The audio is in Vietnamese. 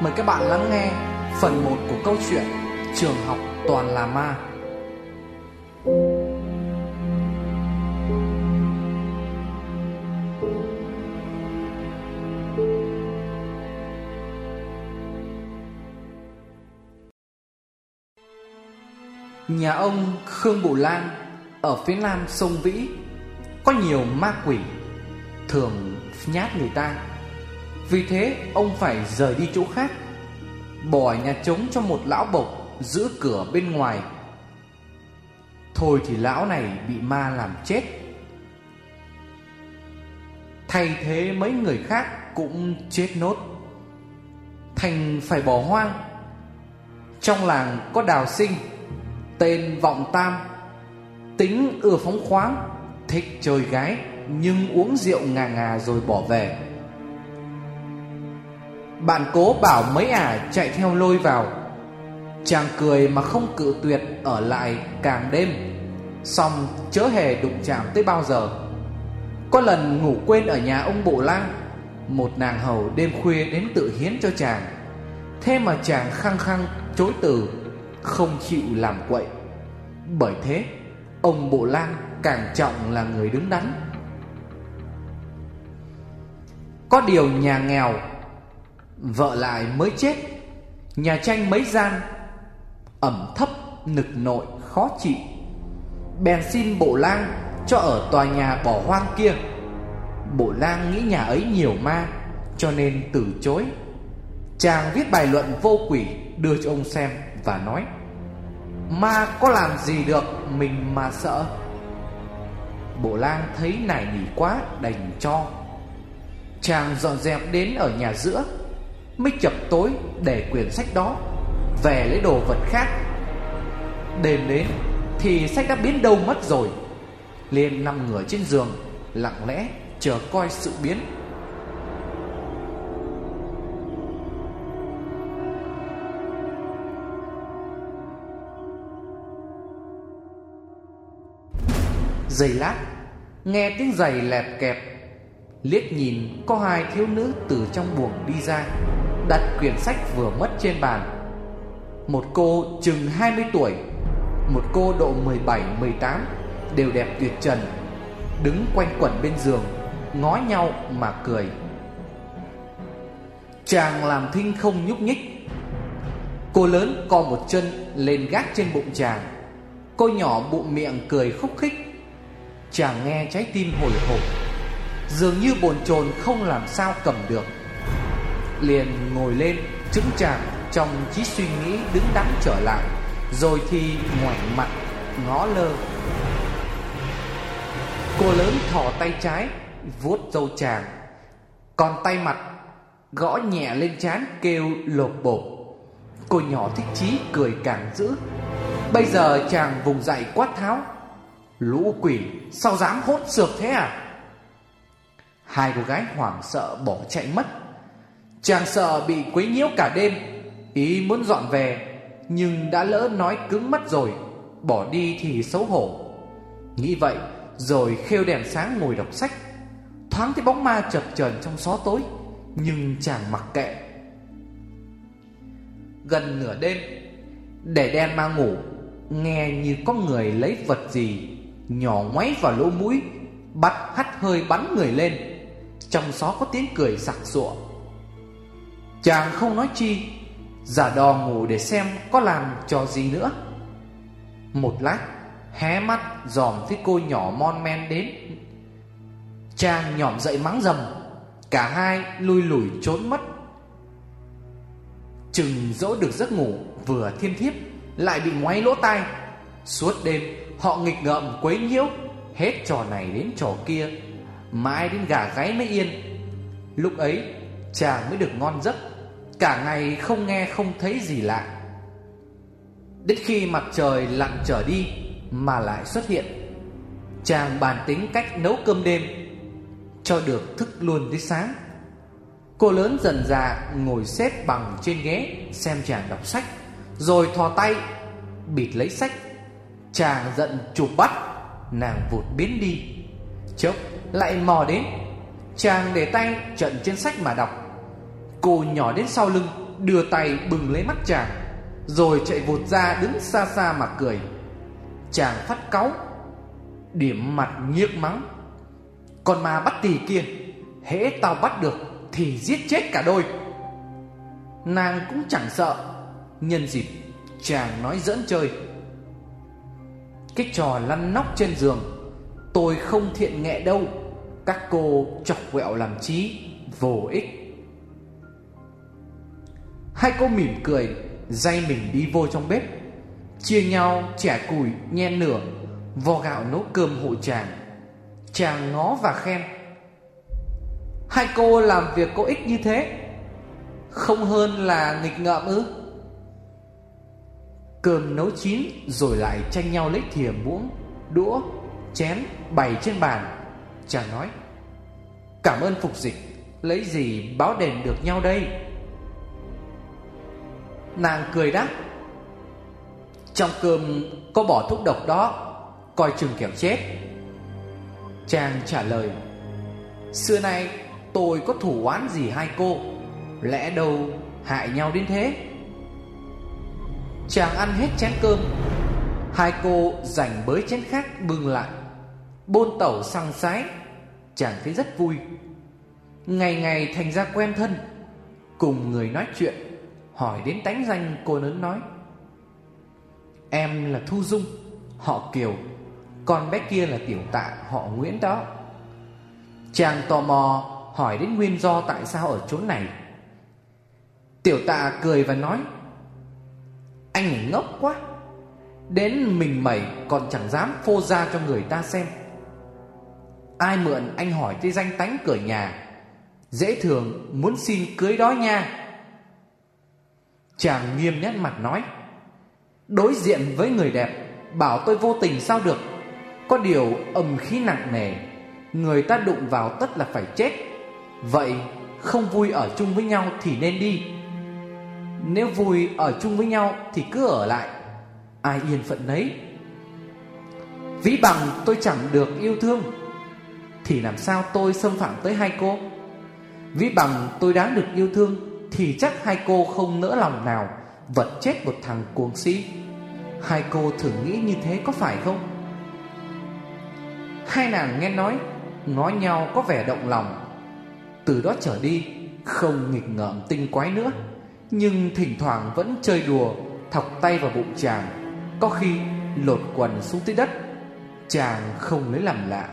Mời các bạn lắng nghe phần 1 của câu chuyện Trường học toàn là ma Nhà ông Khương Bù Lan ở phía nam sông Vĩ có nhiều ma quỷ, thường nhát người ta. Vì thế ông phải rời đi chỗ khác, bỏ nhà trống cho một lão bộc giữ cửa bên ngoài. Thôi thì lão này bị ma làm chết. Thay thế mấy người khác cũng chết nốt. Thành phải bỏ hoang. Trong làng có đào sinh Tên Vọng Tam Tính ưa phóng khoáng Thích chơi gái Nhưng uống rượu ngà ngà rồi bỏ về bạn cố bảo mấy ả chạy theo lôi vào. Chàng cười mà không cự tuyệt Ở lại càng đêm. Xong chớ hề đụng chạm tới bao giờ. Có lần ngủ quên ở nhà ông Bộ Lang, Một nàng hầu đêm khuya đến tự hiến cho chàng. Thế mà chàng khăng khăng chối từ, Không chịu làm quậy. Bởi thế, Ông Bộ Lang càng trọng là người đứng đắn. Có điều nhà nghèo Vợ lại mới chết. Nhà tranh mấy gian, Ẩm thấp, nực nội, khó chịu. Bèn xin Bộ Lang cho ở tòa nhà bỏ hoang kia. Bộ Lang nghĩ nhà ấy nhiều ma, Cho nên từ chối. Chàng viết bài luận vô quỷ, đưa cho ông xem và nói, Ma có làm gì được mình mà sợ? Bộ lang thấy nài nỉ quá, đành cho. Chàng dọn dẹp đến ở nhà giữa. Mới chập tối để quyển sách đó Về lấy đồ vật khác. Đêm đến Thì sách đã biến đâu mất rồi. Liền nằm ngửa trên giường, Lặng lẽ chờ coi sự biến. Giây lát, Nghe tiếng giày lẹp kẹp, Liếc nhìn có hai thiếu nữ từ trong buồng đi ra. Đặt quyển sách vừa mất trên bàn. Một cô chừng 20 tuổi, Một cô độ 17-18 Đều đẹp tuyệt trần, Đứng quanh quẩn bên giường, Ngó nhau mà cười. Chàng làm thinh không nhúc nhích. Cô lớn co một chân lên gác trên bụng chàng. Cô nhỏ bụng miệng cười khúc khích. Chàng nghe trái tim hồi hộp, Dường như bồn chồn không làm sao cầm được. Liền ngồi lên chứng chàng Trong trí suy nghĩ đứng đắn trở lại, Rồi thì ngoảnh mặt, ngó lơ. Cô lớn thò tay trái, vuốt dâu chàng Còn tay mặt gõ nhẹ lên trán kêu lột bột Cô nhỏ thích chí cười càng dữ. Bây giờ chàng vùng dậy quát tháo, Lũ quỷ, sao dám hốt sược thế à? Hai cô gái hoảng sợ bỏ chạy mất. Chàng sợ bị quấy nhiễu cả đêm, Ý muốn dọn về, Nhưng đã lỡ nói cứng mắt rồi, Bỏ đi thì xấu hổ. Nghĩ vậy, Rồi khêu đèn sáng ngồi đọc sách. Thoáng thấy bóng ma chập chờn trong xó tối, Nhưng chàng mặc kệ. Gần nửa đêm Để đen ma ngủ, Nghe như có người lấy vật gì, Nhỏ ngoáy vào lỗ mũi, Bắt hắt hơi bắn người lên. Trong xó có tiếng cười sặc sụa Chàng không nói chi, Giả đò ngủ để xem có làm trò gì nữa. Một lát, Hé mắt dòm thấy cô nhỏ mon men đến. Chàng nhỏm dậy mắng dầm, Cả hai lui lùi trốn mất. Chừng dỗ được giấc ngủ Vừa thiên thiếp, Lại bị ngoáy lỗ tai. Suốt đêm, Họ nghịch ngợm quấy nhiễu, Hết trò này đến trò kia, Mãi đến gà gáy mới yên. Lúc ấy, chàng mới được ngon giấc. Cả ngày không nghe không thấy gì lạ. Đến khi mặt trời lặn trở đi Mà lại xuất hiện, Chàng bàn tính cách nấu cơm đêm Cho được thức luôn tới sáng. Cô lớn dần già ngồi xếp bằng trên ghế Xem chàng đọc sách, Rồi thò tay Bịt lấy sách. Chàng giận chụp bắt, Nàng vụt biến đi. Chốc lại mò đến, Chàng để tay trận trên sách mà đọc. Cô nhỏ đến sau lưng, đưa tay bừng lấy mắt chàng, Rồi chạy vụt ra đứng xa xa mà cười. Chàng phát cáu, Điểm mặt nhiếc mắng. Còn mà bắt tỳ kia, Hễ tao bắt được Thì giết chết cả đôi. Nàng cũng chẳng sợ, Nhân dịp chàng nói giỡn chơi. Cái trò lăn nóc trên giường, Tôi không thiện nghệ đâu, Các cô chọc quẹo làm trí Vô ích. Hai cô mỉm cười Dây mình đi vô trong bếp. Chia nhau trẻ củi nhen lửa vò gạo nấu cơm hộ chàng. Chàng ngó và khen Hai cô làm việc có ích như thế Không hơn là nghịch ngợm ư? Cơm nấu chín rồi lại tranh nhau lấy thìa muỗng Đũa, chén bày trên bàn. Chàng nói Cảm ơn phục dịch Lấy gì báo đền được nhau đây? Nàng cười đáp. Trong cơm có bỏ thuốc độc đó, Coi chừng kẻo chết. Chàng trả lời, Xưa nay tôi có thủ oán gì hai cô, Lẽ đâu hại nhau đến thế? Chàng ăn hết chén cơm, Hai cô dành bới chén khác bưng lại. Bôn tẩu sang sái, Chàng thấy rất vui. Ngày ngày thành ra quen thân, Cùng người nói chuyện. Hỏi đến tánh danh cô lớn nói, Em là Thu Dung, Họ Kiều, Con bé kia là Tiểu Tạ, Họ Nguyễn đó. Chàng tò mò hỏi đến nguyên do tại sao ở chỗ này. Tiểu Tạ cười và nói, Anh này ngốc quá, Đến mình mẩy còn chẳng dám phô ra cho người ta xem. Ai mượn anh hỏi tới danh tánh cửa nhà, Dễ thường muốn xin cưới đó nha. Chàng nghiêm nét mặt nói, Đối diện với người đẹp, Bảo tôi vô tình sao được? Có điều âm khí nặng nề, Người ta đụng vào tất là phải chết. Vậy không vui ở chung với nhau thì nên đi. Nếu vui ở chung với nhau thì cứ ở lại. Ai yên phận nấy. Ví bằng tôi chẳng được yêu thương, Thì làm sao tôi xâm phạm tới hai cô? Ví bằng tôi đáng được yêu thương thì chắc hai cô không nỡ lòng nào, Vật chết một thằng cuồng si Hai cô thử nghĩ như thế có phải không? Hai nàng nghe nói Nói nhau có vẻ động lòng. Từ đó trở đi, Không nghịch ngợm tinh quái nữa, Nhưng thỉnh thoảng vẫn chơi đùa, Thọc tay vào bụng chàng. Có khi lột quần xuống tới đất, Chàng không lấy làm lạ.